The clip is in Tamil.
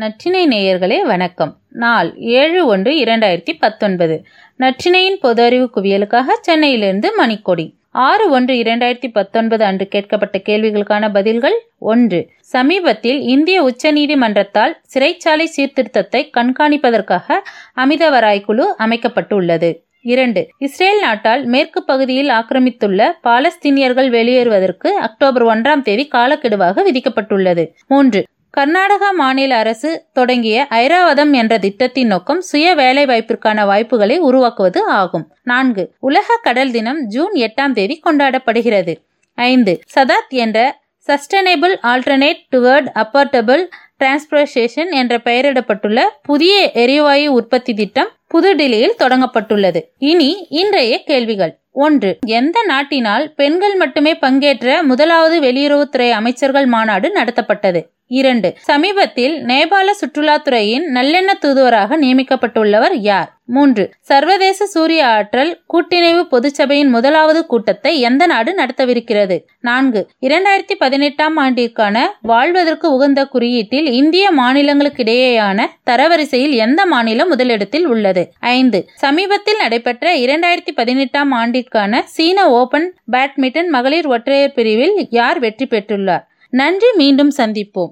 நற்றினை நேயர்களே வணக்கம். நாள் ஏழு ஒன்று இரண்டாயிரத்தி பத்தொன்பது. நற்றினையின் பொது அறிவு குவியலுக்காக சென்னையிலிருந்து மணிக்கொடி. ஆறு ஒன்று இரண்டாயிரத்தி பத்தொன்பது அன்று கேட்கப்பட்ட கேள்விகளுக்கான பதில்கள் ஒன்று. சமீபத்தில் இந்திய உச்சநீதிமன்றத்தால் சிறைச்சாலை சீர்திருத்தத்தை கண்காணிப்பதற்காக அமிதவராய் குழு அமைக்கப்பட்டுள்ளது. இரண்டு. இஸ்ரேல் நாட்டால் மேற்கு பகுதியில் ஆக்கிரமித்துள்ள பாலஸ்தீனியர்கள் வெளியேறுவதற்கு அக்டோபர் ஒன்றாம் தேதி காலக்கெடுவாக விதிக்கப்பட்டுள்ளது. மூன்று. கர்நாடகா மாநில அரசு தொடங்கிய ஐராவதம் என்ற திட்டத்தின் நோக்கம் சுய வேலைவாய்ப்பிற்கான வாய்ப்புகளை உருவாக்குவது ஆகும். நான்கு உலக கடல் தினம் ஜூன் எட்டாம் தேதி கொண்டாடப்படுகிறது. ஐந்து சதாத் என்ற sustainable alternate toward affordable transportation என்ற பெயரிடப்பட்டுள்ள புதிய எரிவாயு உற்பத்தி திட்டம் புதுடில்லியில் தொடங்கப்பட்டுள்ளது. இனி இன்றைய கேள்விகள். ஒன்று. எந்த நாட்டினால் பெண்கள் மட்டுமே பங்கேற்ற முதலாவது வெளியுறவுத்துறை அமைச்சர்கள் மாநாடு நடத்தப்பட்டது? இரண்டு. சமீபத்தில் நேபாள சுற்றுலாத்துறையின் நல்லெண்ண தூதுவராக நியமிக்கப்பட்டுள்ளவர் யார்? மூன்று. சர்வதேச சூரிய ஆற்றல் கூட்டிணைவு பொதுச்சபையின் முதலாவது கூட்டத்தை எந்த நாடு நடத்தவிருக்கிறது? நான்கு. இரண்டாயிரத்தி பதினெட்டாம் ஆண்டிற்கான வாழ்வதற்கு உகந்த குறியீட்டில் இந்திய மாநிலங்களுக்கிடையேயான தரவரிசையில் எந்த மாநிலம் முதலிடத்தில் உள்ளது? ஐந்து. சமீபத்தில் நடைபெற்ற இரண்டாயிரத்தி பதினெட்டாம் ஆண்டிற்கான சீன ஓபன் பேட்மிண்டன் மகளிர் ஒற்றையர் பிரிவில் யார் வெற்றி பெற்றுள்ளார்? நன்றி மீண்டும் சந்திப்போம்.